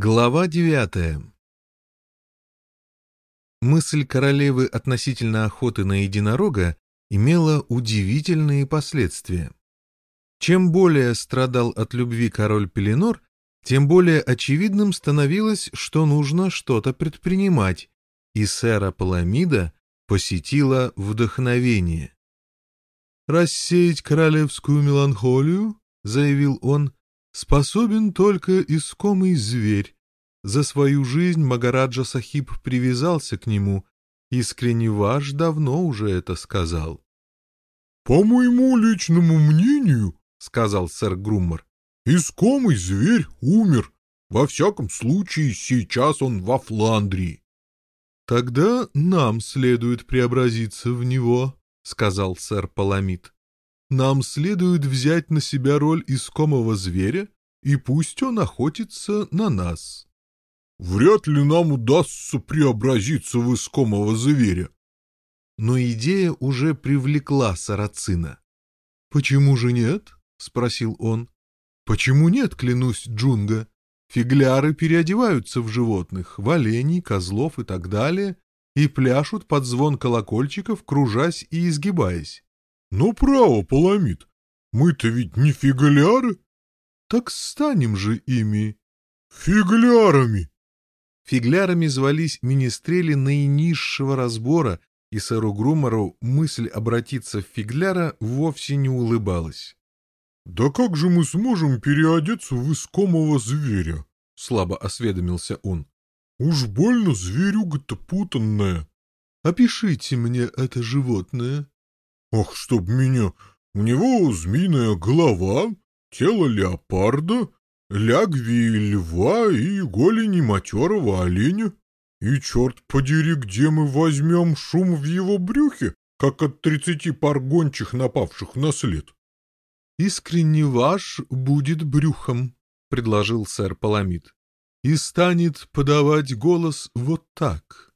Глава девятая. Мысль королевы относительно охоты на единорога имела удивительные последствия. Чем более страдал от любви король Пеленор, тем более очевидным становилось, что нужно что-то предпринимать, и сэра Паламида посетила вдохновение. «Рассеять королевскую меланхолию?» — заявил он — способен только искомый зверь. За свою жизнь Магараджа Сахиб привязался к нему. Искренне ваш давно уже это сказал. — По моему личному мнению, — сказал сэр Груммер, — искомый зверь умер. Во всяком случае, сейчас он во Фландрии. — Тогда нам следует преобразиться в него, — сказал сэр Паламид. — Нам следует взять на себя роль искомого зверя и пусть он охотится на нас. Вряд ли нам удастся преобразиться в искомого зверя. Но идея уже привлекла Сарацина. «Почему же нет?» — спросил он. «Почему нет, клянусь, Джунга? Фигляры переодеваются в животных, в оленей, козлов и так далее, и пляшут под звон колокольчиков, кружась и изгибаясь. «Ну, право, Паламид, мы-то ведь не фигляры!» Так станем же ими... фиглярами! Фиглярами звались министрели наинизшего разбора, и сэру Грумору мысль обратиться в фигляра вовсе не улыбалась. «Да как же мы сможем переодеться в искомого зверя?» — слабо осведомился он. «Уж больно зверюга-то путанная». «Опишите мне это животное». «Ах, чтоб меня! У него змеиная голова, тело леопарда, лягви льва и голени матерого оленя. И черт подери, где мы возьмем шум в его брюхе, как от тридцати пар гончих, напавших на след. — Искренне ваш будет брюхом, — предложил сэр Паламид, — и станет подавать голос вот так.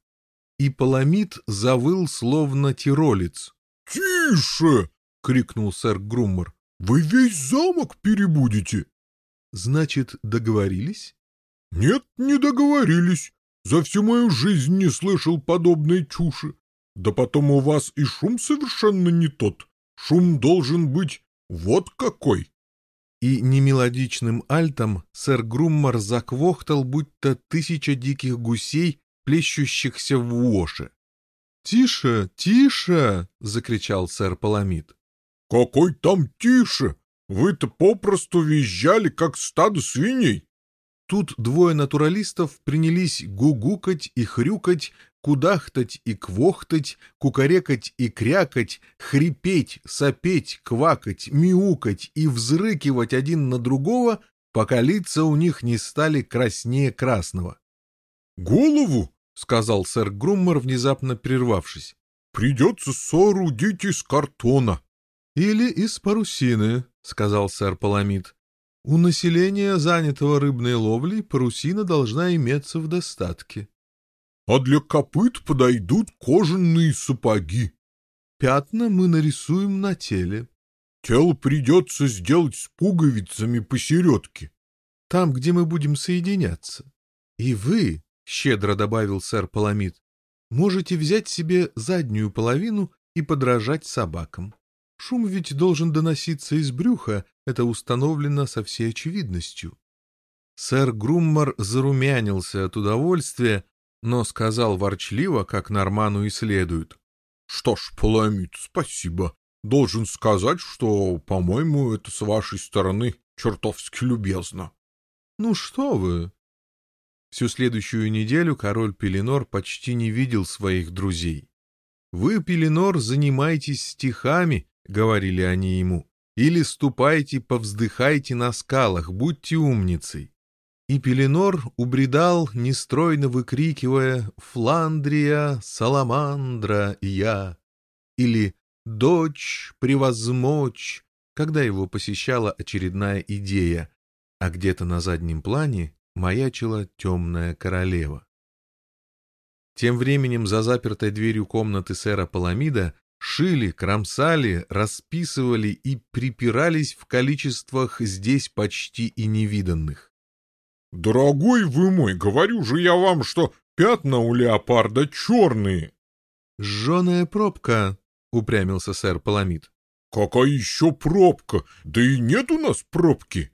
И Паламид завыл, словно тиролец. — Тише! — крикнул сэр Груммер. «Вы весь замок перебудете!» «Значит, договорились?» «Нет, не договорились. За всю мою жизнь не слышал подобной чуши. Да потом у вас и шум совершенно не тот. Шум должен быть вот какой! И немелодичным альтом сэр Груммар заквохтал, будто тысяча диких гусей, плещущихся в какой там тише! Вы-то попросту визжали, как стадо свиней!» Тут двое натуралистов принялись гугукать и хрюкать, кудахтать и квохтать, кукарекать и крякать, хрипеть, сопеть, квакать, мяукать и взрыкивать один на другого, пока лица у них не стали краснее красного. «Голову!» — сказал сэр Груммер, внезапно прервавшись. «Придется соорудить из картона. «Или из парусины», — сказал сэр Паламид. «У населения, занятого рыбной ловлей, парусина должна иметься в достатке». «А для копыт подойдут кожаные сапоги». «Пятна мы нарисуем на теле». «Тело придется сделать с пуговицами посередке». «Там, где мы будем соединяться». «И вы», — щедро добавил сэр Паламид, «можете взять себе заднюю половину и подражать собакам». Шум ведь должен доноситься из брюха, это установлено со всей очевидностью. Сэр Груммар зарумянился от удовольствия, но сказал ворчливо, как Норману и следует. — Что ж, Паламид, спасибо. Должен сказать, что, по-моему, это с вашей стороны чертовски любезно. — Ну что вы! Всю следующую неделю король Пеленор почти не видел своих друзей. Вы, Пеленор, занимаетесь стихами, — говорили они ему, — «или ступайте, повздыхайте на скалах, будьте умницей». И Пеленор убредал, нестройно выкрикивая «Фландрия, Саламандра, я!» или «Дочь, превозмочь!» когда его посещала очередная идея, а где-то на заднем плане маячила темная королева. Тем временем за запертой дверью комнаты сэра Паламида шили, кромсали, расписывали и припирались в количествах здесь почти и невиданных. «Дорогой вы мой, говорю же я вам, что пятна у леопарда черные!» «Жженая пробка», — упрямился сэр Паламид. «Какая еще пробка? Да и нет у нас пробки!»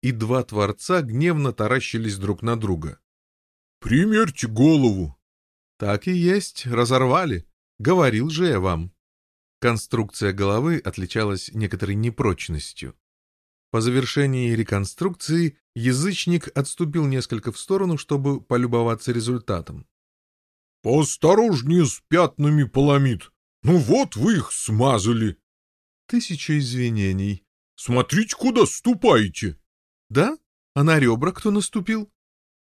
И два творца гневно таращились друг на друга. «Примерьте голову!» «Так и есть, разорвали. Говорил же я вам». Конструкция головы отличалась некоторой непрочностью. По завершении реконструкции язычник отступил несколько в сторону, чтобы полюбоваться результатом. — Поосторожнее с пятнами поломит. Ну вот вы их смазали. — Тысяча извинений. — Смотрите, куда ступаете. — Да? А на ребра кто наступил?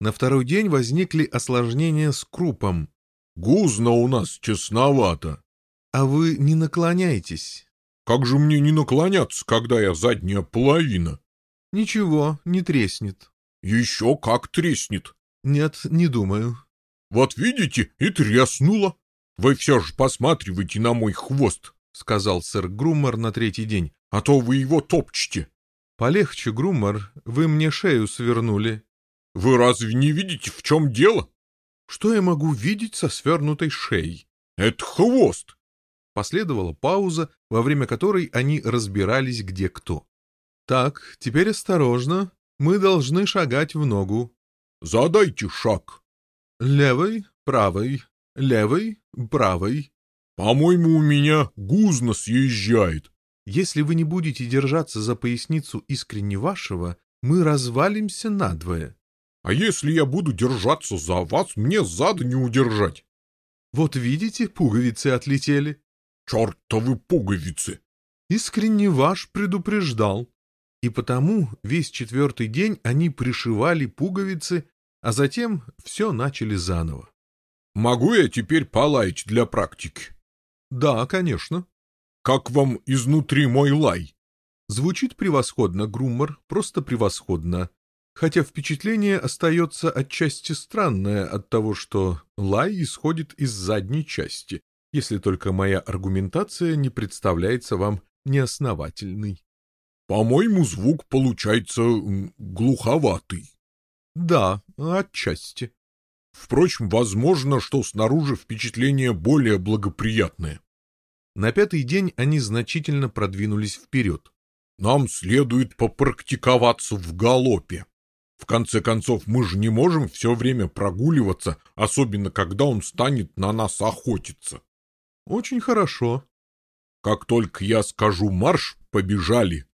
На второй день возникли осложнения с крупом. — Гузно у нас честновато. А вы не наклоняйтесь. Как же мне не наклоняться, когда я задняя половина? — Ничего, не треснет. — Еще как треснет. — Нет, не думаю. — Вот видите, и треснуло. Вы все же посматривайте на мой хвост, — сказал сэр Груммар на третий день, — Последовала пауза, во время которой они разбирались, где кто. «Так, теперь осторожно. Мы должны шагать в ногу». «Задайте шаг». «Левой, правой, левой, правой». «По-моему, у меня гузно съезжает». «Если вы не будете держаться за поясницу искренне вашего, мы развалимся надвое». «А если я буду держаться за вас, мне зада не удержать». «Вот видите, пуговицы отлетели» чертовы пуговицы!» Искренне ваш предупреждал. И потому весь четвертый день они пришивали пуговицы, а затем все начали заново. «Могу я теперь полаять для практики?» «Да, конечно». «Как вам изнутри мой лай?» Звучит превосходно, Груммар, просто превосходно. Хотя впечатление остается отчасти странное от того, что лай исходит из задней части, если только моя аргументация не представляется вам неосновательной. «По-моему, звук получается глуховатый». «Да, отчасти». «Впрочем, возможно, что снаружи впечатление более благоприятное». На пятый день они значительно продвинулись вперед. «Нам следует попрактиковаться в галопе. В конце концов, мы же не можем все время прогуливаться, особенно когда он станет на нас охотиться». «Очень хорошо». «Как только я скажу марш, побежали.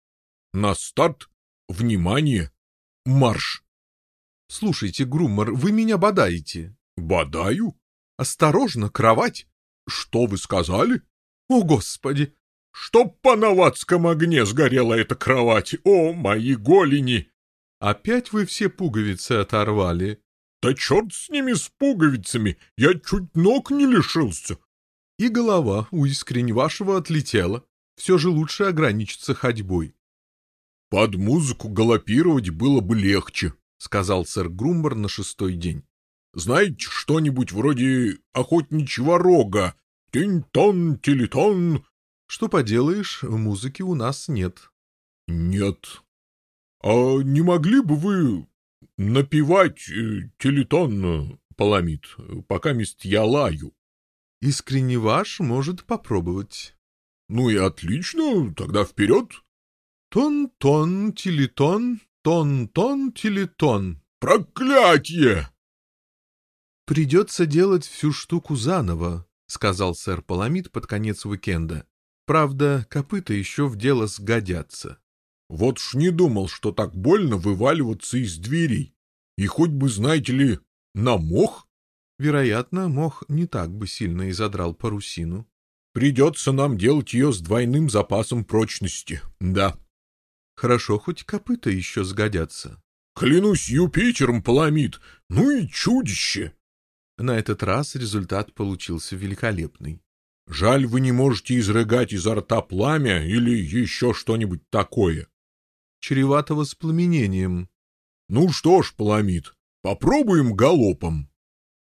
На старт, внимание, марш!» «Слушайте, Груммар, вы меня бодаете». «Бодаю?» «Осторожно, кровать!» «Что вы сказали?» «О, Господи!» «Чтоб по новацком огне сгорела эта кровать! О, мои голени!» «Опять вы все пуговицы оторвали?» «Да черт с ними, с пуговицами! Я чуть ног не лишился! и голова у искрень вашего отлетела. Все же лучше ограничиться ходьбой. «Под музыку галопировать было бы легче», — сказал сэр Грумбар на шестой день. «Знаете, что-нибудь вроде охотничьего рога? Тинь-тон, телетон?» «Что поделаешь, музыки у нас нет». «Нет». «А не могли бы вы напевать э, телетон, э, Паламид, пока месть я лаю?» искренне ваш может попробовать». «Ну и отлично, тогда вперед!» «Тон-тон, телетон, тон-тон, телетон!» «Проклятье!» «Придется делать всю штуку заново», — сказал сэр Паламид под конец уикенда. «Правда, копыта еще в дело сгодятся». «Вот ж не думал, что так больно вываливаться из дверей. И хоть бы, знаете ли, на мох Вероятно, мох не так бы сильно изодрал парусину. «Придется нам делать ее с двойным запасом прочности, да». «Хорошо, хоть копыта еще сгодятся». «Клянусь Юпитером, Паламид! Ну и чудище!» На этот раз результат получился великолепный. «Жаль, вы не можете изрыгать изо рта пламя или еще что-нибудь такое». «Чревато воспламенением». «Ну что ж, Паламид, попробуем галопом»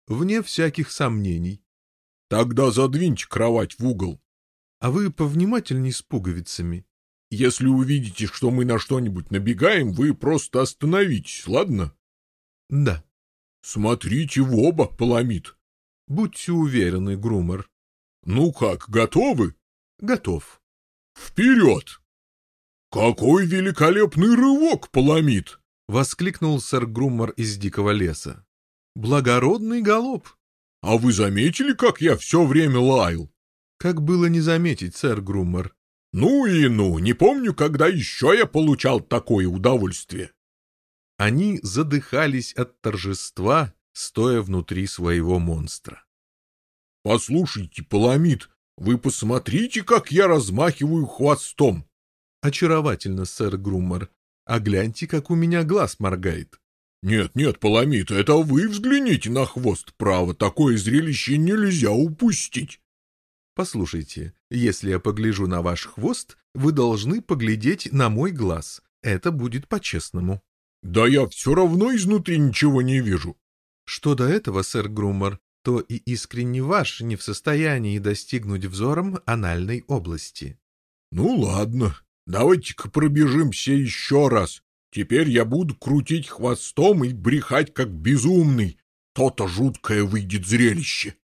вне всяких сомнений. Тогда задвиньте кровать в угол. А вы повнимательней с пуговицами. Если увидите, что мы на что-нибудь набегаем, вы просто остановитесь, ладно? Да. Смотрите в оба, поломит. Будьте уверены, Грумер. Ну как, готовы? Готов. Вперед! Какой великолепный рывок, поломит! Воскликнул сэр Грумер из дикого леса благородный голуб. — А вы заметили, как я все время лаял? — Как было не заметить, сэр Груммер. — Ну и ну, не помню, когда еще я получал такое удовольствие. Они задыхались от торжества, стоя внутри своего монстра. — Послушайте, Паламид, вы посмотрите, как я размахиваю хвостом. — Очаровательно, сэр Груммер. А гляньте, как у меня глаз моргает. «Нет, нет, Паламита, это вы взгляните на хвост, право, такое зрелище нельзя упустить!» «Послушайте, если я погляжу на ваш хвост, вы должны поглядеть на мой глаз. Это будет по-честному». «Да я все равно изнутри ничего не вижу». «Что до этого, сэр Груммер, то и искренне ваш не в состоянии достигнуть взором анальной области». «Ну ладно, давайте-ка пробежимся еще раз. Теперь я буду крутить хвостом и брехать, как безумный. То-то жуткое выйдет зрелище.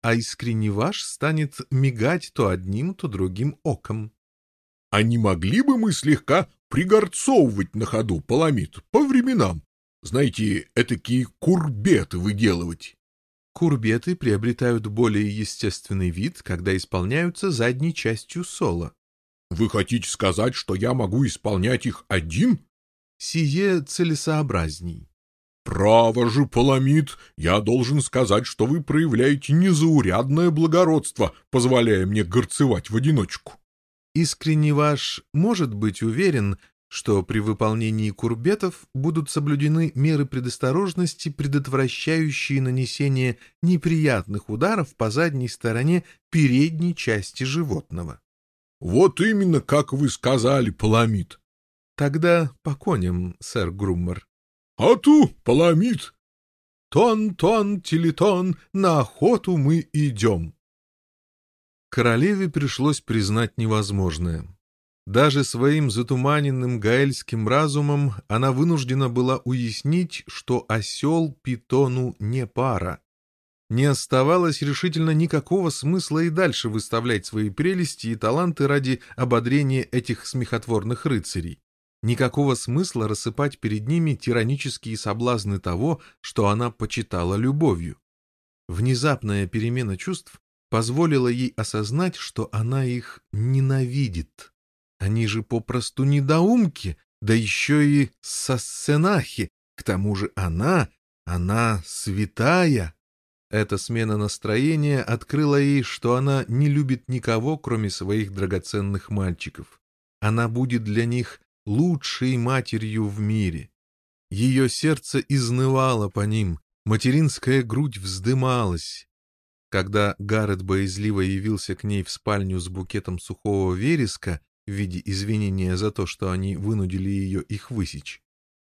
А искренне ваш станет мигать то одним, то другим оком. А не могли бы мы слегка пригорцовывать на ходу, Паламид, по временам? Знаете, этакие курбеты выделывать. Курбеты приобретают более естественный вид, когда исполняются задней частью соло. Вы хотите сказать, что я могу исполнять их один? сие целесообразней. «Право же, Паламид, я должен сказать, что вы проявляете незаурядное благородство, позволяя мне горцевать в одиночку». «Искренне ваш может быть уверен, что при выполнении курбетов будут соблюдены меры предосторожности, предотвращающие нанесение неприятных ударов по задней стороне передней части животного». «Вот именно, как вы сказали, Паламид. Тогда поконим, сэр Груммер. — А ту поломит! Тон-тон, телетон, на охоту мы идем. Королеве пришлось признать невозможное. Даже своим затуманенным гаэльским разумом она вынуждена была уяснить, что осел питону не пара. Не оставалось решительно никакого смысла и дальше выставлять свои прелести и таланты ради ободрения этих смехотворных рыцарей. Никакого смысла рассыпать перед ними тиранические соблазны того, что она почитала любовью. Внезапная перемена чувств позволила ей осознать, что она их ненавидит. Они же попросту недоумки, да еще и сосценахи. К тому же она, она святая. Эта смена настроения открыла ей, что она не любит никого, кроме своих драгоценных мальчиков. Она будет для них лучшей матерью в мире. Ее сердце изнывало по ним, материнская грудь вздымалась. Когда Гаррет боязливо явился к ней в спальню с букетом сухого вереска в виде извинения за то, что они вынудили ее их высечь,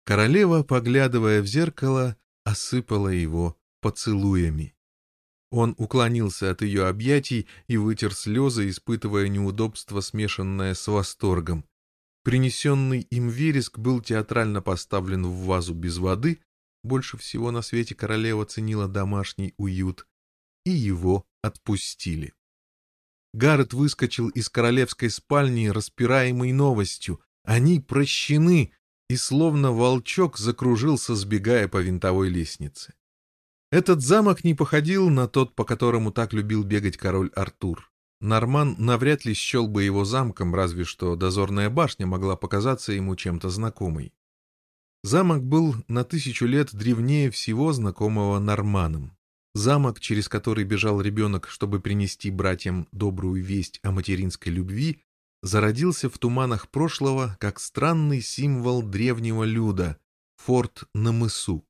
королева, поглядывая в зеркало, осыпала его поцелуями. Он уклонился от ее объятий и вытер слезы, испытывая неудобство, смешанное с восторгом. Принесенный им вереск был театрально поставлен в вазу без воды, больше всего на свете королева ценила домашний уют, и его отпустили. Гаррет выскочил из королевской спальни, распираемый новостью. Они прощены, и словно волчок закружился, сбегая по винтовой лестнице. Этот замок не походил на тот, по которому так любил бегать король Артур. Норман навряд ли счел бы его замком, разве что дозорная башня могла показаться ему чем-то знакомой. Замок был на тысячу лет древнее всего знакомого Норманом. Замок, через который бежал ребенок, чтобы принести братьям добрую весть о материнской любви, зародился в туманах прошлого как странный символ древнего люда — форт на мысу.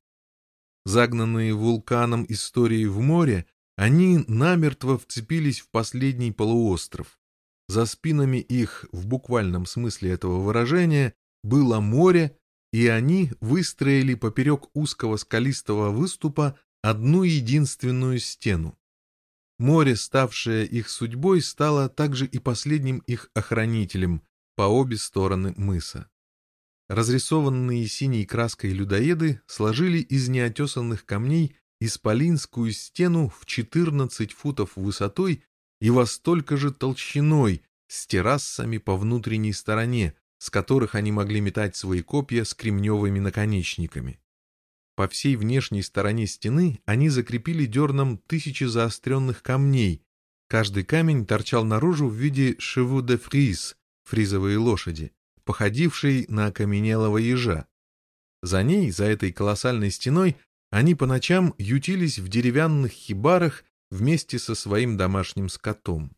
Загнанные вулканом истории в море, они намертво вцепились в последний полуостров. За спинами их, в буквальном смысле этого выражения, было море, и они выстроили поперек узкого скалистого выступа одну единственную стену. Море, ставшее их судьбой, стало также и последним их охранителем по обе стороны мыса. Разрисованные синей краской людоеды сложили из неотесанных камней исполинскую стену в 14 футов высотой и во столько же толщиной с террасами по внутренней стороне, с которых они могли метать свои копья с кремневыми наконечниками. По всей внешней стороне стены они закрепили дерном тысячи заостренных камней. Каждый камень торчал наружу в виде шеву де фриз, фризовые лошади, походившей на окаменелого ежа. За ней, за этой колоссальной стеной, они по ночам ютились в деревянных хибарах вместе со своим домашним скотом.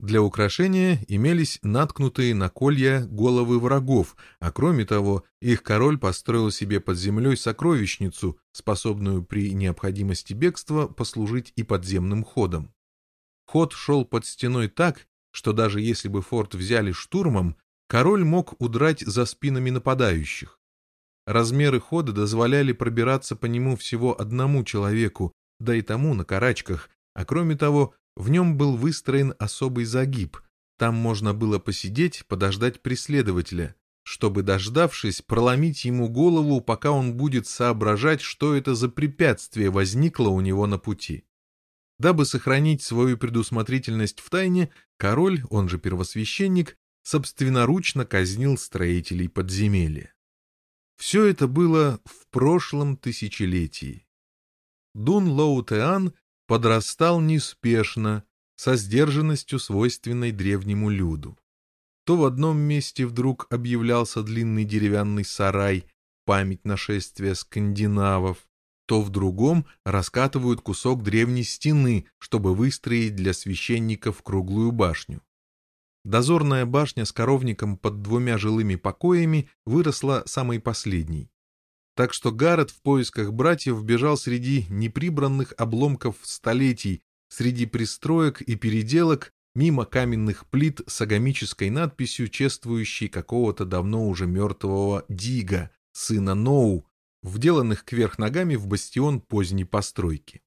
Для украшения имелись наткнутые на колья головы врагов, а кроме того, их король построил себе под землей сокровищницу, способную при необходимости бегства послужить и подземным ходом. Ход шел под стеной так, что даже если бы форт взяли штурмом, король мог удрать за спинами нападающих. Размеры хода дозволяли пробираться по нему всего одному человеку, да и тому на карачках, а кроме того, в нем был выстроен особый загиб. Там можно было посидеть, подождать преследователя, чтобы, дождавшись, проломить ему голову, пока он будет соображать, что это за препятствие возникло у него на пути. Дабы сохранить свою предусмотрительность в тайне, король, он же первосвященник, собственноручно казнил строителей подземелья. Все это было в прошлом тысячелетии. Дун Лоу Теан подрастал неспешно, со сдержанностью, свойственной древнему люду. То в одном месте вдруг объявлялся длинный деревянный сарай, память нашествия скандинавов, то в другом раскатывают кусок древней стены, чтобы выстроить для священников круглую башню. Дозорная башня с коровником под двумя жилыми покоями выросла самой последней. Так что Гаррет в поисках братьев бежал среди неприбранных обломков столетий, среди пристроек и переделок, мимо каменных плит с агамической надписью, чествующей какого-то давно уже мертвого Дига, сына Ноу, вделанных кверх ногами в бастион поздней постройки.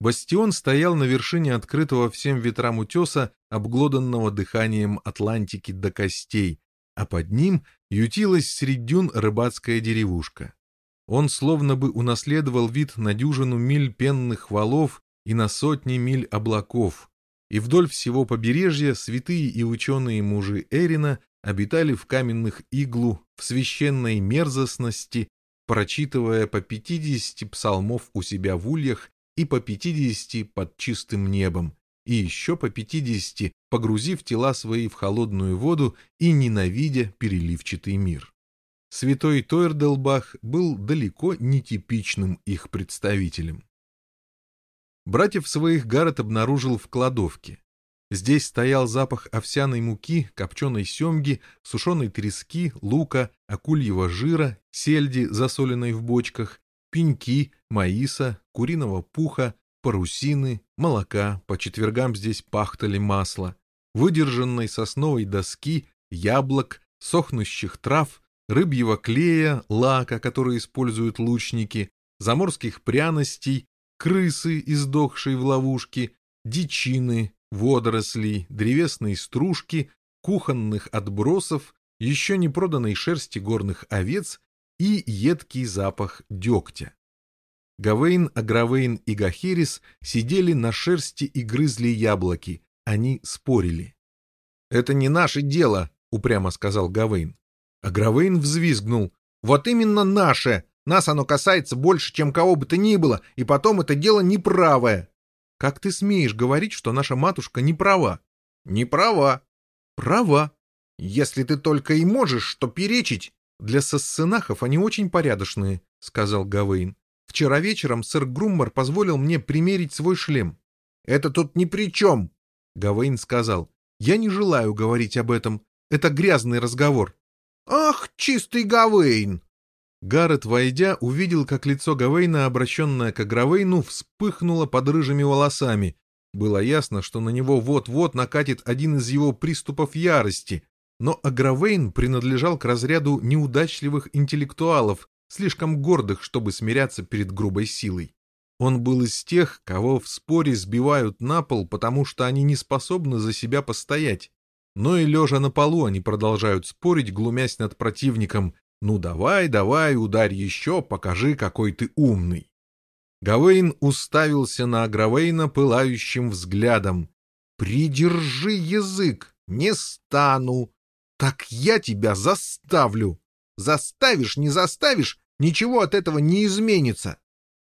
Бастион стоял на вершине открытого всем ветрам утеса, обглоданного дыханием Атлантики до костей, а под ним ютилась среди дюн рыбацкая деревушка. Он словно бы унаследовал вид на дюжину миль пенных валов и на сотни миль облаков, и вдоль всего побережья святые и ученые мужи Эрина обитали в каменных иглу, в священной мерзостности, прочитывая по пятидесяти псалмов у себя в ульях и по 50 под чистым небом, и еще по 50, погрузив тела свои в холодную воду и ненавидя переливчатый мир. Святой Тойрделбах был далеко не типичным их представителем. Братьев своих Гаррет обнаружил в кладовке. Здесь стоял запах овсяной муки, копченой семги, сушеной трески, лука, акульего жира, сельди, засоленной в бочках, пеньки, маиса, куриного пуха, парусины, молока, по четвергам здесь пахтали масло, выдержанной сосновой доски, яблок, сохнущих трав, рыбьего клея, лака, который используют лучники, заморских пряностей, крысы, издохшей в ловушке, дичины, водорослей, древесной стружки, кухонных отбросов, еще не проданной шерсти горных овец и едкий запах дегтя. Гавейн, Агравейн и Гахирис сидели на шерсти и грызли яблоки. Они спорили. «Это не наше дело», — упрямо сказал Гавейн. Агравейн взвизгнул. «Вот именно наше! Нас оно касается больше, чем кого бы то ни было, и потом это дело неправое!» «Как ты смеешь говорить, что наша матушка не права?» «Не права!» «Права!» «Если ты только и можешь, что перечить, для Сосценахов они очень порядочные», — сказал Гавейн. «Вчера вечером сэр Груммар позволил мне примерить свой шлем». «Это тут ни при чем», — Гавейн сказал. «Я не желаю говорить об этом. Это грязный разговор». «Ах, чистый Гавейн!» Гаррет, войдя, увидел, как лицо Гавейна, обращенное к Гравейну, вспыхнуло под рыжими волосами. Было ясно, что на него вот-вот накатит один из его приступов ярости, но Агравейн принадлежал к разряду неудачливых интеллектуалов, слишком гордых, чтобы смиряться перед грубой силой. Он был из тех, кого в споре сбивают на пол, потому что они не способны за себя постоять. Но и лежа на полу они продолжают спорить, глумясь над противником. «Ну давай, давай, ударь еще, покажи, какой ты умный». Гавейн уставился на Агравейна пылающим взглядом. «Придержи язык! Не стану!» Так я тебя заставлю! Заставишь, не заставишь, ничего от этого не изменится!»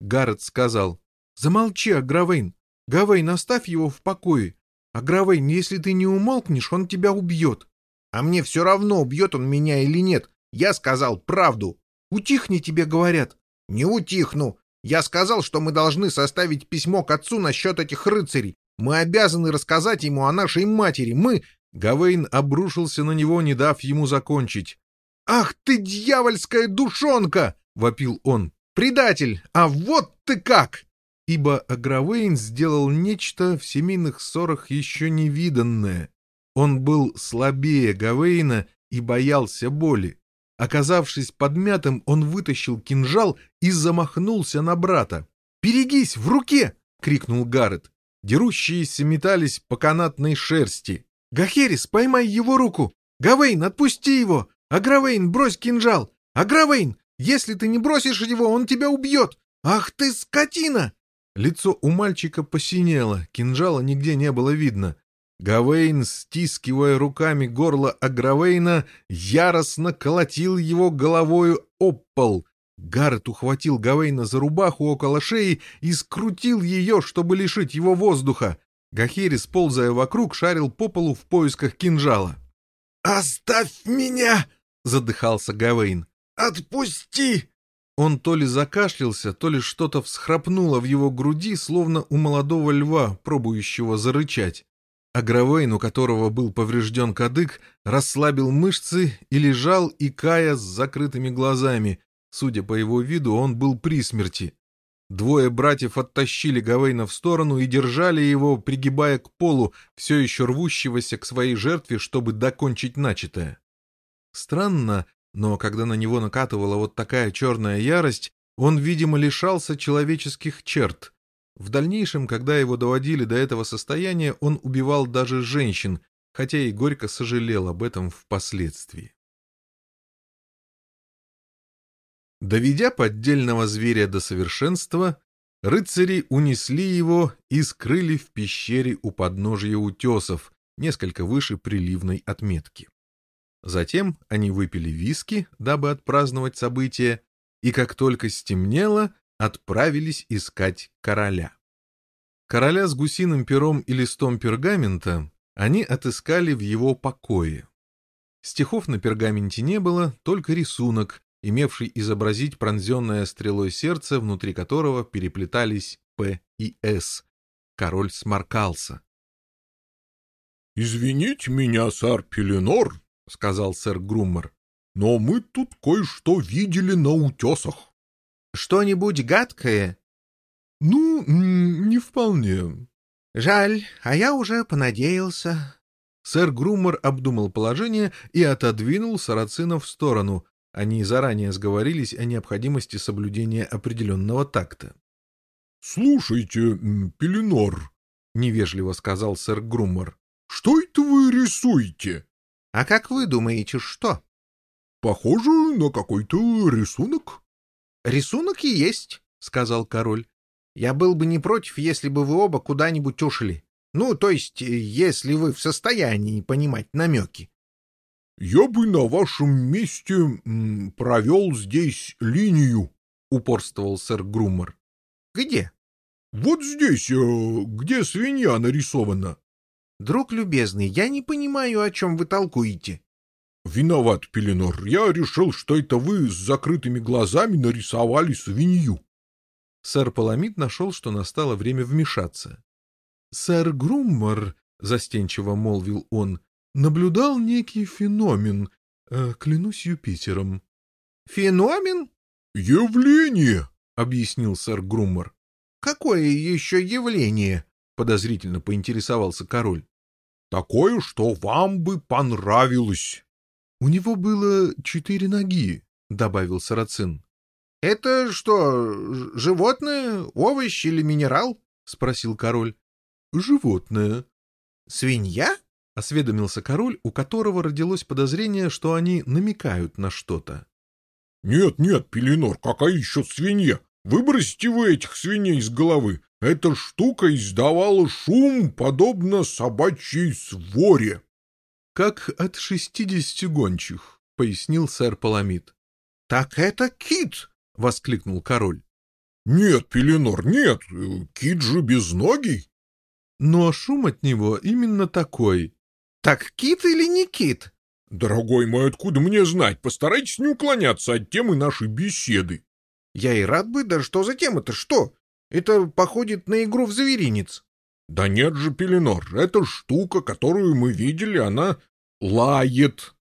Гаррет сказал. «Замолчи, Агравейн. Гавейн, оставь его в покое. Агравейн, если ты не умолкнешь, он тебя убьет». «А мне все равно, убьет он меня или нет. Я сказал правду». «Утихни, тебе говорят». «Не утихну. Я сказал, что мы должны составить письмо к отцу насчет этих рыцарей. Мы обязаны рассказать ему о нашей матери. Мы...» Гавейн обрушился на него, не дав ему закончить. «Ах ты, дьявольская душонка!» — вопил он. «Предатель! А вот ты как!» Ибо Агравейн сделал нечто в семейных ссорах еще невиданное. Он был слабее Гавейна и боялся боли. Оказавшись подмятым, он вытащил кинжал и замахнулся на брата. «Берегись, в руке!» — крикнул Гаррет. Дерущиеся метались по канатной шерсти. «Гахерис, поймай его руку! Гавейн, отпусти его! Агравейн, брось кинжал! Агравейн, если ты не бросишь его, он тебя убьет! Ах ты, скотина!» Лицо у мальчика посинело, кинжала нигде не было видно. Гавейн, стискивая руками горло Агравейна, яростно колотил его головою об пол. Гаррет ухватил Гавейна за рубаху около шеи и скрутил ее, чтобы лишить его воздуха. Гахерис, ползая вокруг, шарил по полу в поисках кинжала. «Оставь меня!» — задыхался Гавейн. «Отпусти!» Он то ли закашлялся, то ли что-то всхрапнуло в его груди, словно у молодого льва, пробующего зарычать. А Гравейн, у которого был поврежден кадык, расслабил мышцы и лежал, икая с закрытыми глазами. Судя по его виду, он был при смерти. Двое братьев оттащили Гавейна в сторону и держали его, пригибая к полу, все еще рвущегося к своей жертве, чтобы докончить начатое. Странно, но когда на него накатывала вот такая черная ярость, он, видимо, лишался человеческих черт. В дальнейшем, когда его доводили до этого состояния, он убивал даже женщин, хотя и горько сожалел об этом впоследствии. Доведя поддельного зверя до совершенства, рыцари унесли его и скрыли в пещере у подножия утесов, несколько выше приливной отметки. Затем они выпили виски, дабы отпраздновать событие, и как только стемнело, отправились искать короля. Короля с гусиным пером и листом пергамента они отыскали в его покое. Стихов на пергаменте не было, только рисунок, имевший изобразить пронзенное стрелой сердце, внутри которого переплетались «П» и «С». Король сморкался. «Извините меня, сэр Пеленор», — сказал сэр Груммер, — «но мы тут кое-что видели на утесах». «Что-нибудь гадкое?» «Ну, не вполне». «Жаль, а я уже понадеялся». Сэр Груммер обдумал положение и отодвинул сарацина в сторону, они заранее сговорились о необходимости соблюдения определенного такта. — Слушайте, Пеленор, — невежливо сказал сэр Груммер, — что это вы рисуете? — А как вы думаете, что? — Похоже на какой-то рисунок. — Рисунок и есть, — сказал король. — Я был бы не против, если бы вы оба куда-нибудь ушли. Ну, то есть, если вы в состоянии понимать намеки. Я бы на вашем месте провел здесь линию, — упорствовал сэр Груммер. — Где? — Вот здесь, э, где свинья нарисована. — Друг любезный, я не понимаю, о чем вы толкуете. Виноват, Пеленор. Я решил, что наблюдал некий феномен, э, клянусь Юпитером. «Феномен?» «Явление», — объяснил сэр Груммер. «Какое еще явление?» — подозрительно поинтересовался король. «Такое, что вам бы понравилось». «У него было четыре ноги», — добавил Сарацин. «Это что, животное, овощ или минерал?» — спросил король. «Животное». «Свинья?» осведомился король, у которого родилось подозрение, что они намекают на что-то. «Нет, нет, Пеленор, какая еще свинья? Выбросьте вы этих свиней из головы. Эта штука издавала шум, подобно собачьей своре». «Как от шестидесяти гончих», — пояснил сэр Паламид. «Так это кит!» — воскликнул король. «Нет, Пеленор, нет, кит же безногий!» Но «Ну а шум от него именно такой, так кит или не кит? Дорогой мой, откуда мне знать? Постарайтесь не уклоняться от темы нашей беседы. Я и рад бы, да что за тема-то, что? Это походит на игру в зверинец. Да нет же, Пеленор, эта штука, которую мы видели, она лает.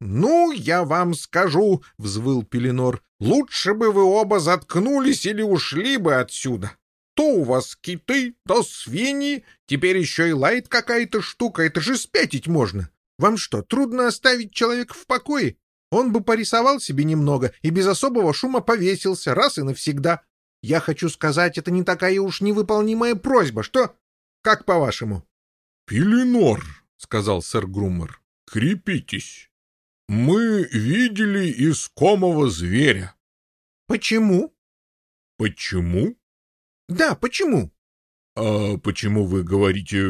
Ну, я вам скажу, взвыл Пеленор, лучше бы вы оба заткнулись или ушли бы отсюда. То у вас киты, то свиньи, теперь еще и лает какая-то штука, это же спятить можно. Вам что, трудно оставить человека в покое? Он бы порисовал себе немного и без особого шума повесился раз и навсегда. Я хочу сказать, это не такая Да, почему? А почему вы говорите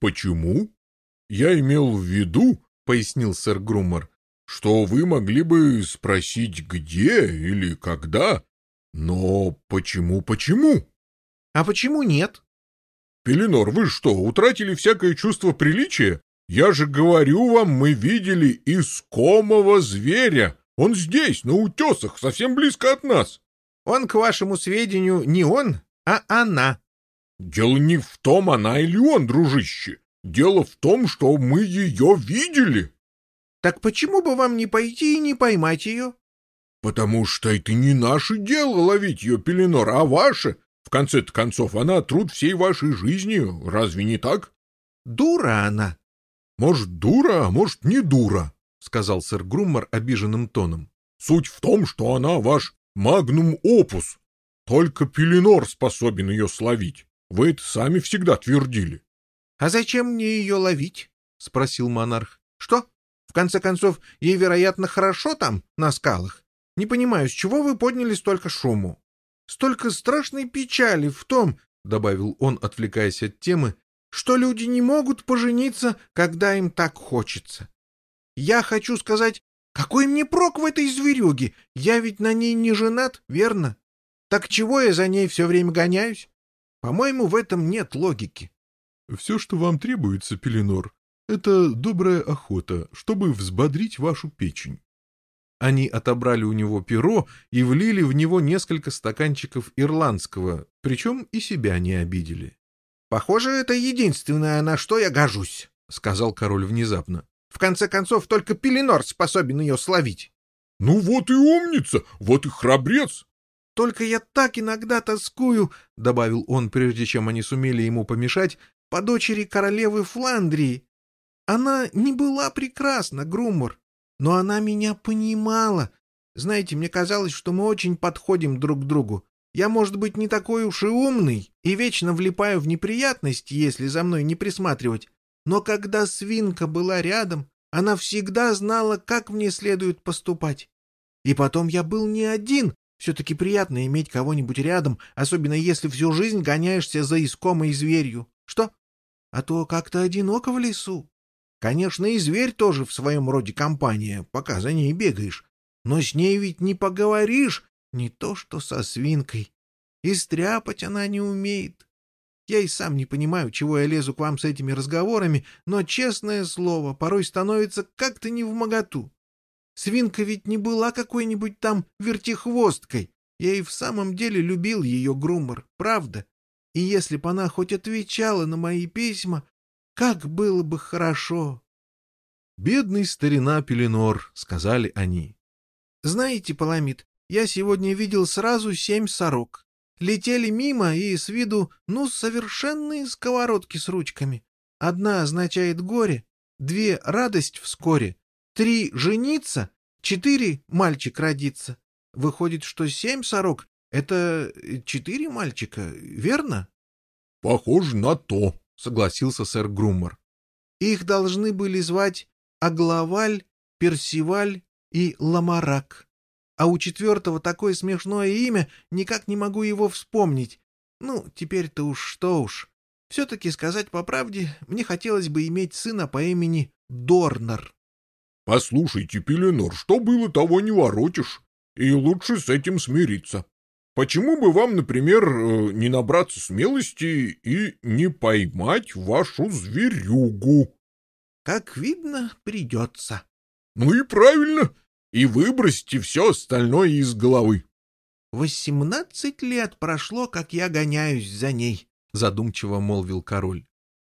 «почему»? Я имел в виду, пояснил сэр Груммер, что вы могли бы спросить где или когда, но почему-почему? А почему нет? Пеленор, вы что, утратили всякое чувство приличия? Я же говорю вам, мы видели искомого зверя. Он здесь, на утесах, совсем близко от нас. Он, к вашему сведению, не он, а она. Дело не в том, она или он, дружище. Дело в том, что мы ее видели. Так почему бы вам не пойти и не поймать ее? Потому что это не наше дело ловить ее, Пеленор, а ваше. В конце-то концов, она труд всей вашей жизни, разве не так? Дура она. Может, дура, а может, не дура, сказал сэр Груммар обиженным тоном. Суть в том, что она ваш магнум опус, только Пеленор способен ее словить. Вы это сами всегда твердили. — А зачем мне ее ловить? — спросил монарх. — Что? В конце концов, ей, вероятно, хорошо там, на скалах. Не понимаю, с чего вы подняли столько шуму? — Столько страшной печали в том, — добавил он, отвлекаясь от темы, — что люди не могут пожениться, когда им так хочется. Я хочу сказать, какой мне прок в этой зверюге? Я ведь на ней не женат, верно? Так чего я за ней все время гоняюсь? По-моему, в этом нет логики. Все, что вам требуется, Пеленор, это добрая охота, чтобы взбодрить вашу печень. Они отобрали у него перо и влили в него несколько стаканчиков ирландского, причем и себя не обидели. «Похоже, это единственное, на что я гожусь», — сказал король внезапно. «В конце концов, только Пеленор способен ее словить». «Ну вот и умница, вот и храбрец», только я так иногда тоскую, — добавил он, прежде чем они сумели ему помешать, — по дочери королевы Фландрии. Она не была прекрасна, Грумор, но она меня понимала. Знаете, мне казалось, что мы очень подходим друг к другу. Я, может быть, не такой уж и умный и вечно влипаю в неприятности, если за мной не присматривать. Но когда свинка была рядом, она всегда знала, как мне следует поступать. И потом я был не один, все-таки приятно иметь кого-нибудь рядом, особенно если всю жизнь гоняешься за искомой зверью. Что? А то как-то одиноко в лесу. Конечно, и зверь тоже в своем роде компания, пока за ней бегаешь. Но с ней ведь не поговоришь, не то что со свинкой. И стряпать она не умеет. Я и сам не понимаю, чего я лезу к вам с этими разговорами, но, честное слово, порой становится как-то не в моготу. Свинка ведь не была какой-нибудь там вертихвосткой. Я и в самом деле любил ее грумор, правда. И если бы она хоть отвечала на мои письма, как было бы хорошо. «Бедный старина Пеленор», — сказали они. «Знаете, Паламид, я сегодня видел сразу семь сорок. Летели мимо и с виду, ну, совершенные сковородки с ручками. Одна означает горе, две — радость вскоре, Три жениться, четыре мальчик родится. Выходит, что семь сорок — это четыре мальчика, верно? — Похоже на то, — согласился сэр Груммер. — Их должны были звать Агловаль, Персиваль и Ламарак. А у четвертого такое смешное имя, никак не могу его вспомнить. Ну, теперь-то уж что уж. Все-таки сказать по правде, мне хотелось бы иметь сына по имени Дорнер. Послушайте, Пеленор, что было, того не воротишь, и лучше с этим смириться. Почему бы вам, например, э, не набраться смелости и не поймать вашу зверюгу? Как видно, придется. Ну и правильно. И выбросьте все остальное из головы. Восемнадцать лет прошло, как я гоняюсь за ней, задумчиво молвил король.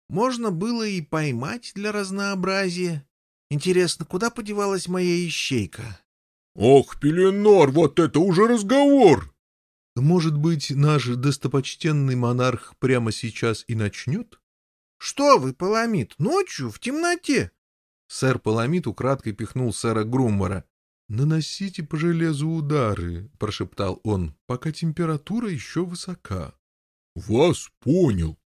Можно было и поймать для разнообразия. Интересно, куда подевалась моя ищейка? Ох, Пеленор, вот это уже разговор! Может быть, наш достопочтенный монарх прямо сейчас и начнет? Что вы, Паламид, ночью, в темноте? Сэр Паламид украдкой пихнул сэра Груммара. «Наносите по железу удары», — прошептал он, — «пока температура еще высока». «Вас понял».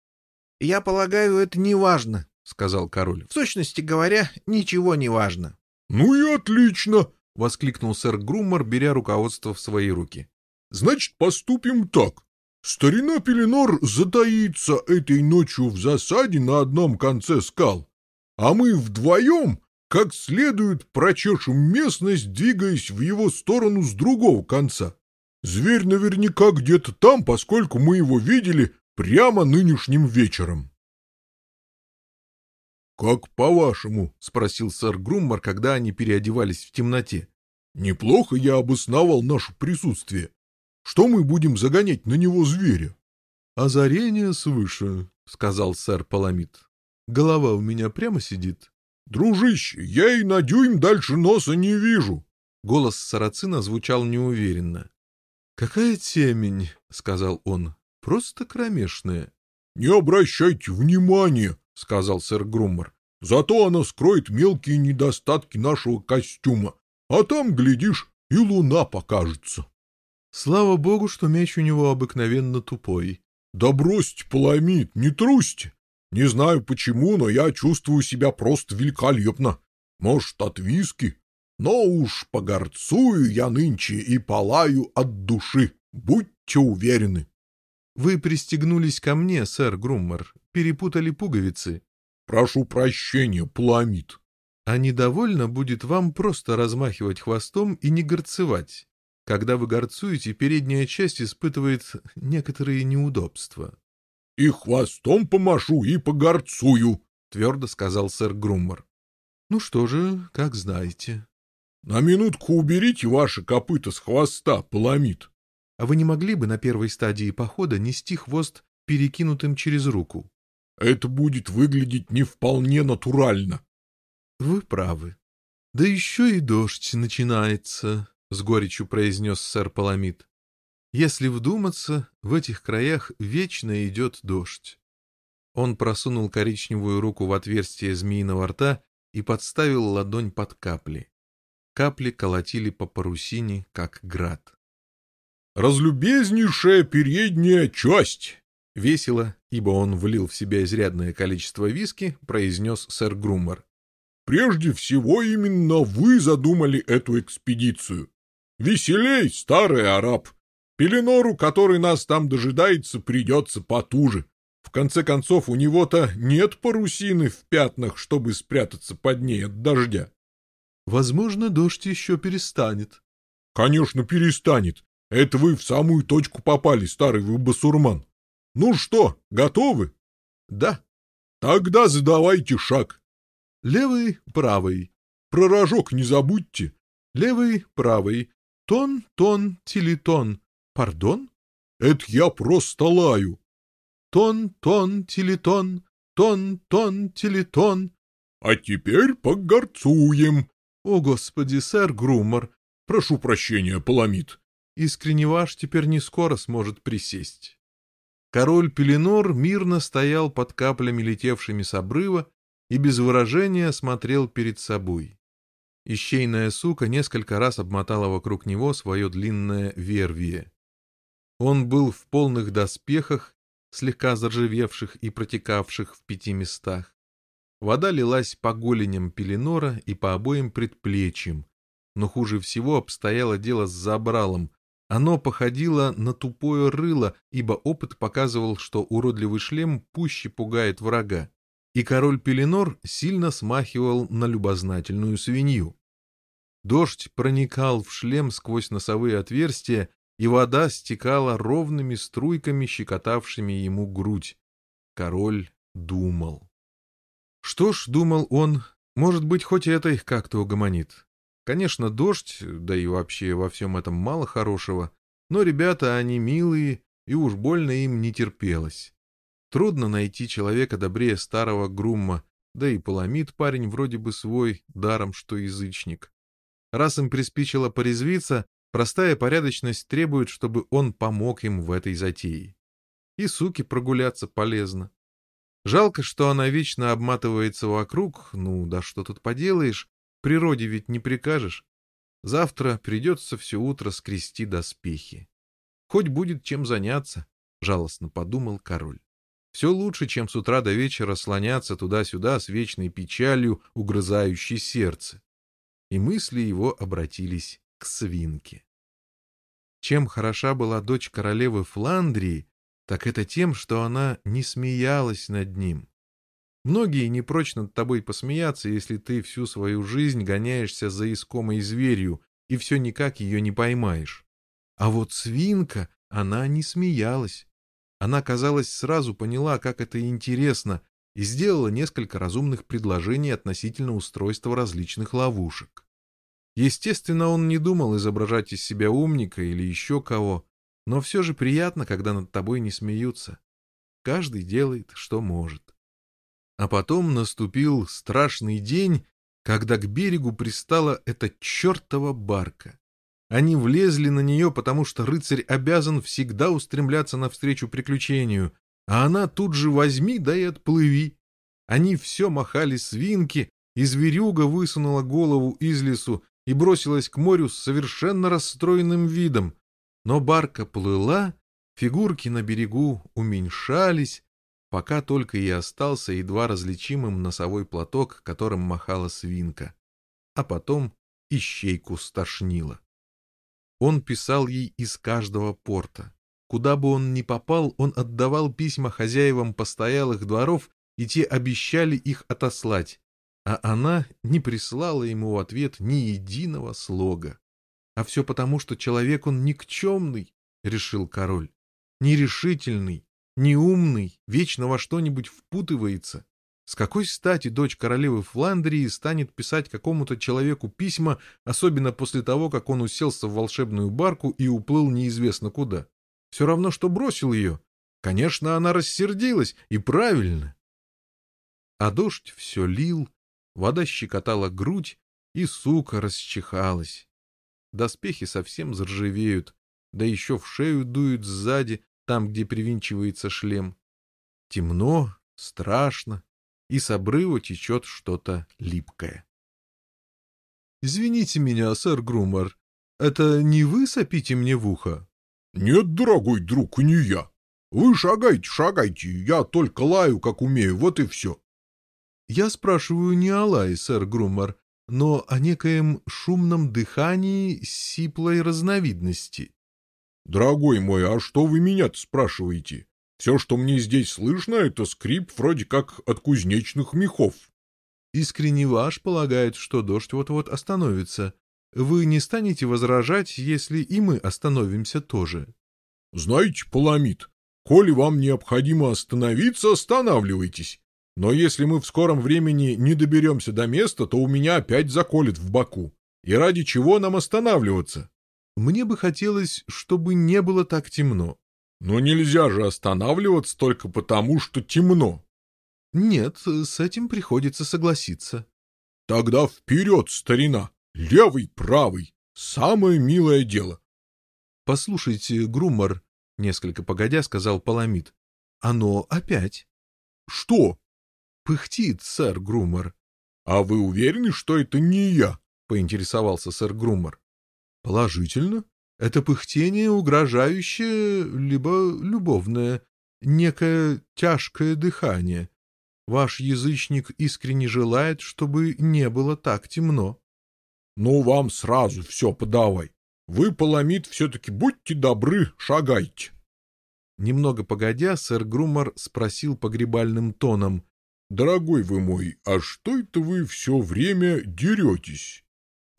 «Я полагаю, это не важно», — сказал король. — В сущности говоря, ничего не важно. — Ну и отлично! — воскликнул сэр Груммор, беря руководство в свои руки. — Значит, поступим так. Старина Пеленор затаится этой ночью в засаде на одном конце скал, а мы вдвоем как следует прочешем местность, двигаясь в его сторону с другого конца. Зверь наверняка где-то там, поскольку мы его видели прямо нынешним вечером. «Как по-вашему?» — спросил сэр Груммар, когда они переодевались в темноте. «Неплохо я обосновал наше присутствие. Что мы будем загонять на него зверя?» «Озарение свыше», — сказал сэр Паламид. «Голова у меня прямо сидит». «Дружище, я и на дюйм дальше носа не вижу!» Голос сарацина звучал неуверенно. «Какая темень!» — сказал он. «Просто кромешная». «Не обращайте внимания!» — сказал сэр Груммер. «Зато она скроет мелкие недостатки нашего костюма. А там, глядишь, и луна покажется». Слава богу, что меч у него обыкновенно тупой. «Да бросьте, поломит, не трусьте! Не знаю почему, но я чувствую себя просто великолепно. Может, от виски? Но уж погорцую я нынче и палаю от души, будьте уверены». «Вы пристегнулись ко мне, сэр Груммер, перепутали пуговицы. «Прошу прощения, пламид!» А недовольно будет вам просто размахивать хвостом и не горцевать. Когда вы горцуете, передняя часть испытывает некоторые неудобства. — И хвостом помашу, и погорцую, — твердо сказал сэр Груммер. — Ну что же, как знаете. — На минутку уберите ваши копыта с хвоста, поломит. — А вы не могли бы на первой стадии похода нести хвост перекинутым через руку? А это будет выглядеть не вполне натурально. — Вы правы. Да еще и дождь начинается, — с горечью произнес сэр Паламид. — Если вдуматься, в этих краях вечно идет дождь. Он просунул коричневую руку в отверстие змеиного рта и подставил ладонь под капли. Капли колотили по парусине, как град. «Разлюбезнейшая передняя часть!» Весело, ибо он влил в себя изрядное количество виски, произнес сэр Груммер. «Прежде всего именно вы задумали эту экспедицию. Веселей, старый араб! Пеленору, который нас там дожидается, придется потуже. В конце концов, у него-то нет парусины в пятнах, чтобы спрятаться под ней от дождя». «Возможно, дождь еще перестанет». «Конечно, перестанет. Это вы в самую точку попали, старый вы басурман. Ну что, готовы? Да. Тогда задавайте шаг. Левый, правый. Про рожок не забудьте. Левый, правый. Тон, тон, телетон. Пардон? Это я просто лаю. Тон, тон, телетон. Тон, тон, телетон. А теперь погорцуем. О, господи, сэр Грумор. Прошу прощения, Паламид. Искренне ваш теперь не скоро сможет присесть. Король Пеленор мирно стоял под каплями, летевшими с обрыва, и без выражения смотрел перед собой. Ищейная сука несколько раз обмотала вокруг него свое длинное вервие. Он был в полных доспехах, слегка заржавевших и протекавших в пяти местах. Вода лилась по голеням Пеленора и по обоим предплечьям, но хуже всего обстояло дело с забралом, оно походило на тупое рыло, ибо опыт показывал, что уродливый шлем пуще пугает врага. И король Пеленор сильно смахивал на любознательную свинью. Дождь проникал в шлем сквозь носовые отверстия, и вода стекала ровными струйками, щекотавшими ему грудь. Король думал. Что ж, думал он, может быть, хоть это их как-то угомонит. Конечно, дождь, да и вообще во всем этом мало хорошего, но ребята, они милые, и уж больно им не терпелось. Трудно найти человека добрее старого грумма, да и поломит парень вроде бы свой, даром что язычник. Раз им приспичило порезвиться, простая порядочность требует, чтобы он помог им в этой затее. И суки прогуляться полезно. Жалко, что она вечно обматывается вокруг, ну да что тут поделаешь, Природе ведь не прикажешь. Завтра придется все утро скрести доспехи. Хоть будет чем заняться, — жалостно подумал король. Все лучше, чем с утра до вечера слоняться туда-сюда с вечной печалью, угрызающей сердце. И мысли его обратились к свинке. Чем хороша была дочь королевы Фландрии, так это тем, что она не смеялась над ним. Многие не прочь над тобой посмеяться, если ты всю свою жизнь гоняешься за искомой зверью и все никак ее не поймаешь. А вот свинка, она не смеялась. Она, казалось, сразу поняла, как это интересно, и сделала несколько разумных предложений относительно устройства различных ловушек. Естественно, он не думал изображать из себя умника или еще кого, но все же приятно, когда над тобой не смеются. Каждый делает, что может. А потом наступил страшный день, когда к берегу пристала эта чертова барка. Они влезли на нее, потому что рыцарь обязан всегда устремляться навстречу приключению, а она тут же возьми да и отплыви. Они все махали свинки, и зверюга высунула голову из лесу и бросилась к морю с совершенно расстроенным видом. Но барка плыла, фигурки на берегу уменьшались, пока только и остался едва различимым носовой платок, которым махала свинка, а потом ищейку стошнило. Он писал ей из каждого порта. Куда бы он ни попал, он отдавал письма хозяевам постоялых дворов, и те обещали их отослать, а она не прислала ему в ответ ни единого слога. А все потому, что человек он никчемный, — решил король, — нерешительный, неумный, вечно во что-нибудь впутывается. С какой стати дочь королевы Фландрии станет писать какому-то человеку письма, особенно после того, как он уселся в волшебную барку и уплыл неизвестно куда? Все равно, что бросил ее. Конечно, она рассердилась, и правильно. А дождь все лил, вода щекотала грудь, и сука расчихалась. Доспехи совсем заржавеют, да еще в шею дуют сзади, там, где привинчивается шлем. Темно, страшно, и с обрыва течет что-то липкое. — Извините меня, сэр Грумор, это не вы сопите мне в ухо? — Нет, дорогой друг, не я. Вы шагайте, шагайте, я только лаю, как умею, вот и все. Я спрашиваю не о лае, сэр Грумор, но о некоем шумном дыхании сиплой разновидности. Дорогой мой, а что вы меня-то спрашиваете? Все, что мне здесь слышно, это скрип вроде как от кузнечных мехов. Искренне ваш полагает, что дождь вот-вот остановится. Вы не станете возражать, если и мы остановимся тоже? — Знаете, Паламид, коли вам необходимо остановиться, останавливайтесь. Но если мы в скором времени не доберемся до места, то у меня опять заколет в боку. И ради чего нам останавливаться? Мне бы хотелось, чтобы не было так темно. Но нельзя же останавливаться только потому, что темно. Нет, с этим приходится согласиться. Тогда вперед, старина! Левый, правый! Самое милое дело! Послушайте, Груммар, — несколько погодя сказал Паламид. Оно опять. Что? Пыхтит, сэр Груммар. А вы уверены, что это не я? — поинтересовался сэр Груммар положительно. Это пыхтение, угрожающее, либо любовное, некое тяжкое дыхание. Ваш язычник искренне желает, чтобы не было так темно. — Ну, вам сразу все подавай. Вы, Паламид, все-таки будьте добры, шагайте. Немного погодя, сэр Грумор спросил погребальным тоном. — Дорогой вы мой, а что это вы все время деретесь?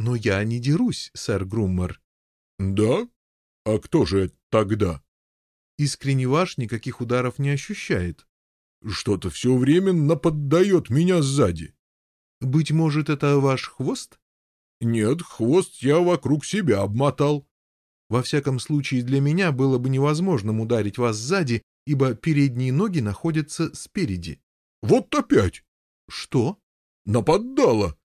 «Но я не дерусь, сэр Груммер». «Да? А кто же тогда?» «Искренне ваш никаких ударов не ощущает». «Что-то все время наподдает меня сзади». «Быть может, это ваш хвост?» «Нет, хвост я вокруг себя обмотал». «Во всяком случае, для меня было бы невозможным ударить вас сзади, ибо передние ноги находятся спереди». «Вот опять!» «Что?» «Нападала!»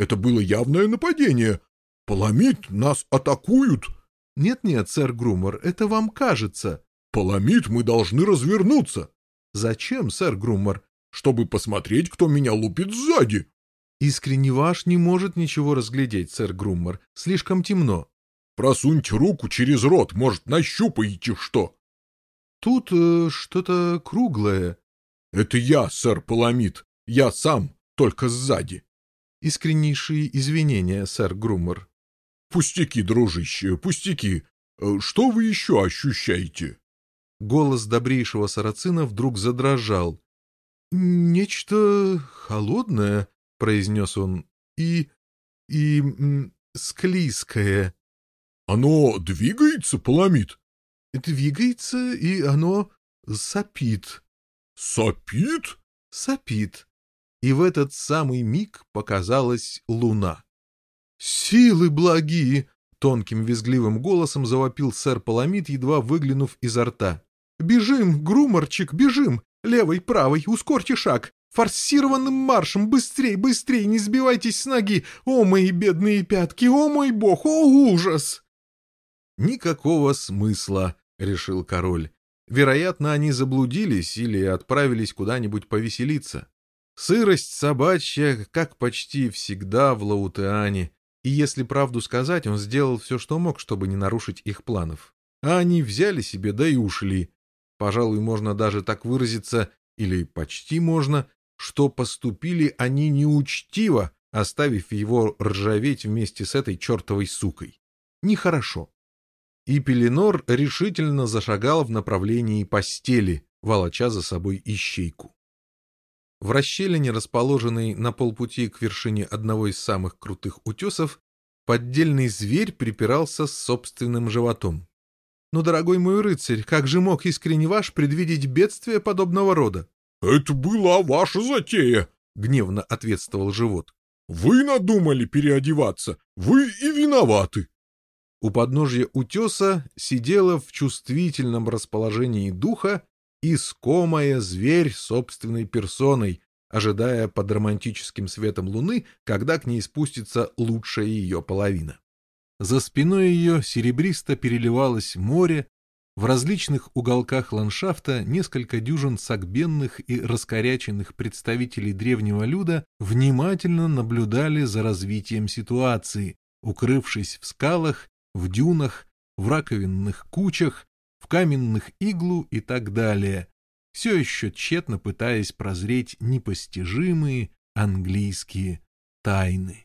Это было явное нападение. Поломит нас атакуют. Нет-нет, сэр Грумор, это вам кажется. Поломит мы должны развернуться. Зачем, сэр Грумор? Чтобы посмотреть, кто меня лупит сзади. Искренне ваш не может ничего разглядеть, сэр Груммор. Слишком темно. Просуньте руку через рот, может, нащупаете что. Тут э, что-то круглое. Это я, сэр Паламид. Я сам, только сзади искреннейшие извинения, сэр Грумер. «Пустяки, дружище, пустяки! Э, что вы еще ощущаете?» Голос добрейшего сарацина вдруг задрожал. «Нечто холодное», — произнес он, — «и... и... склизкое». «Оно двигается, поломит. «Двигается, и оно сопит». «Сопит?» «Сопит и в этот самый миг показалась луна. «Силы благие!» — тонким визгливым голосом завопил сэр Паламид, едва выглянув изо рта. «Бежим, груморчик, бежим! Левой, правой, ускорьте шаг! Форсированным маршем! Быстрей, быстрей, не сбивайтесь с ноги! О, мои бедные пятки! О, мой бог! О, ужас!» «Никакого смысла!» — решил король. «Вероятно, они заблудились или отправились куда-нибудь повеселиться. Сырость собачья, как почти всегда в Лаутеане, и если правду сказать, он сделал все, что мог, чтобы не нарушить их планов. А они взяли себе, да и ушли. Пожалуй, можно даже так выразиться, или почти можно, что поступили они неучтиво, оставив его ржаветь вместе с этой чертовой сукой. Нехорошо. И Пеленор решительно зашагал в направлении постели, волоча за собой ищейку. В расщелине, расположенной на полпути к вершине одного из самых крутых утесов, поддельный зверь припирался с собственным животом. «Но, «Ну, дорогой мой рыцарь, как же мог искренне ваш предвидеть бедствие подобного рода?» «Это была ваша затея!» — гневно ответствовал живот. «Вы надумали переодеваться! Вы и виноваты!» У подножья утеса сидела в чувствительном расположении духа искомая зверь собственной персоной, ожидая под романтическим светом луны, когда к ней спустится лучшая ее половина. За спиной ее серебристо переливалось море, в различных уголках ландшафта несколько дюжин сагбенных и раскоряченных представителей древнего люда внимательно наблюдали за развитием ситуации, укрывшись в скалах в дюнах, в раковинных кучах, в каменных иглу и так далее, все еще тщетно пытаясь прозреть непостижимые английские тайны.